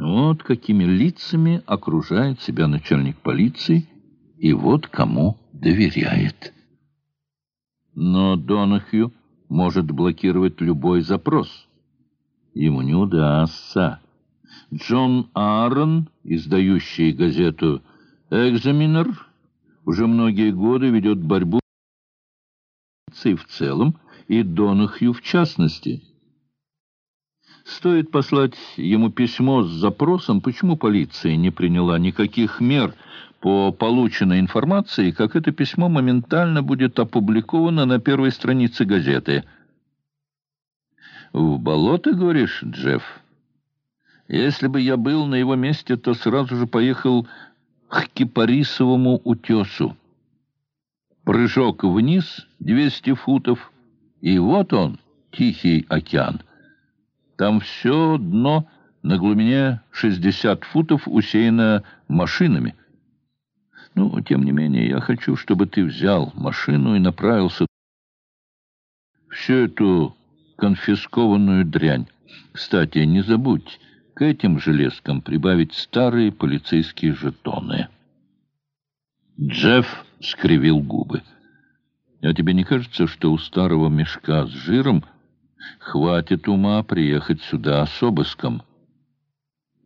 Вот какими лицами окружает себя начальник полиции, и вот кому доверяет. Но Донахью может блокировать любой запрос. Ему не удастся. Джон Аарон, издающий газету «Экзаменер», уже многие годы ведет борьбу с в целом и Донахью в частности. Стоит послать ему письмо с запросом, почему полиция не приняла никаких мер по полученной информации, как это письмо моментально будет опубликовано на первой странице газеты. «В болото, говоришь, Джефф? Если бы я был на его месте, то сразу же поехал к Кипарисовому утесу. Прыжок вниз, 200 футов, и вот он, Тихий океан». Там все дно на глубине 60 футов усеяно машинами. Ну, тем не менее, я хочу, чтобы ты взял машину и направился всю эту конфискованную дрянь. Кстати, не забудь к этим железкам прибавить старые полицейские жетоны. Джефф скривил губы. А тебе не кажется, что у старого мешка с жиром хватит ума приехать сюда с обыском.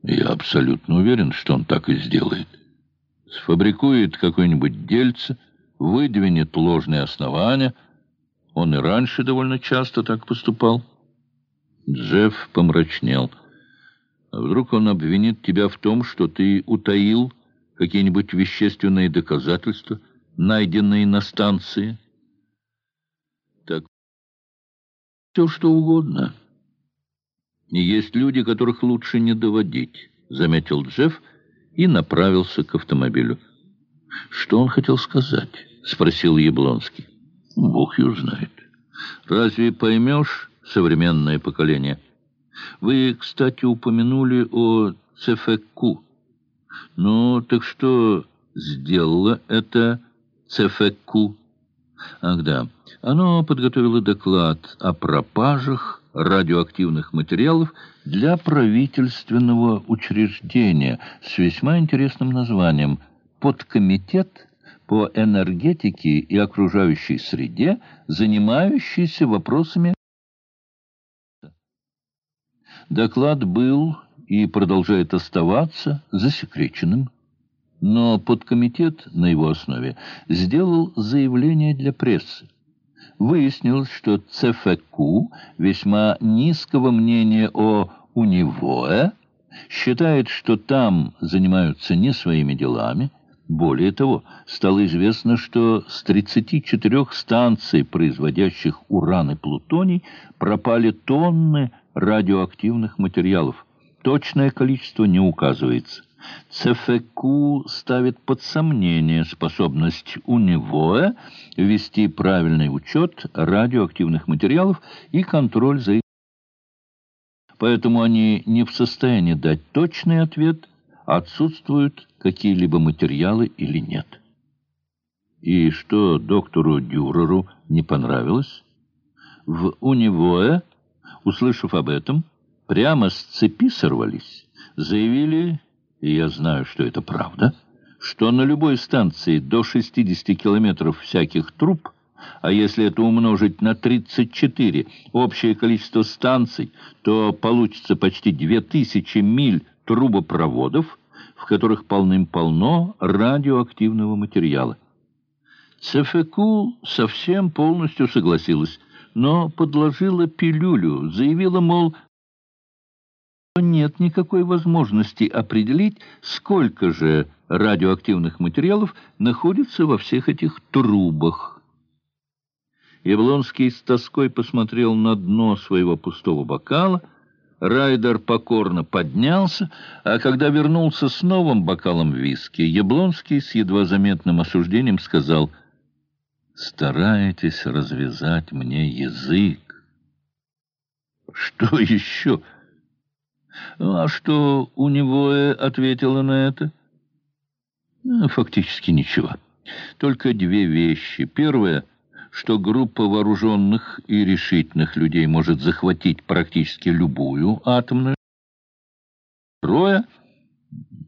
Я абсолютно уверен, что он так и сделает. Сфабрикует какое-нибудь дельце, выдвинет ложные основания. Он и раньше довольно часто так поступал. Джефф помрачнел. А вдруг он обвинит тебя в том, что ты утаил какие-нибудь вещественные доказательства, найденные на станции? Все что угодно. Есть люди, которых лучше не доводить, заметил Джефф и направился к автомобилю. Что он хотел сказать? спросил Яблонский. Бог ее знает. Разве поймешь современное поколение? Вы, кстати, упомянули о ЦФК. Ну, так что сделала это ЦФК? Ах да, оно подготовило доклад о пропажах радиоактивных материалов для правительственного учреждения с весьма интересным названием «Подкомитет по энергетике и окружающей среде, занимающийся вопросами...» Доклад был и продолжает оставаться засекреченным но подкомитет на его основе сделал заявление для прессы. Выяснилось, что ЦФК весьма низкого мнения о Унивое, считает, что там занимаются не своими делами. Более того, стало известно, что с 34 станций, производящих уран и плутоний, пропали тонны радиоактивных материалов. Точное количество не указывается. ЦФК ставит под сомнение способность УНИВОЭ вести правильный учет радиоактивных материалов и контроль за их. Поэтому они не в состоянии дать точный ответ, отсутствуют какие-либо материалы или нет. И что доктору Дюреру не понравилось? В УНИВОЭ, услышав об этом, прямо с цепи сорвались, заявили и я знаю, что это правда, что на любой станции до 60 километров всяких труб, а если это умножить на 34 общее количество станций, то получится почти 2000 миль трубопроводов, в которых полным-полно радиоактивного материала. ЦФК совсем полностью согласилась, но подложила пилюлю, заявила, мол, нет никакой возможности определить, сколько же радиоактивных материалов находится во всех этих трубах. Яблонский с тоской посмотрел на дно своего пустого бокала. Райдер покорно поднялся, а когда вернулся с новым бокалом виски, Яблонский с едва заметным осуждением сказал «Стараетесь развязать мне язык». «Что еще?» А что у него ответила на это? Ну, фактически ничего. Только две вещи. Первое, что группа вооруженных и решительных людей может захватить практически любую атомную Второе.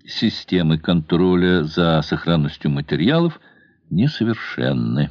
Системы контроля за сохранностью материалов несовершенны.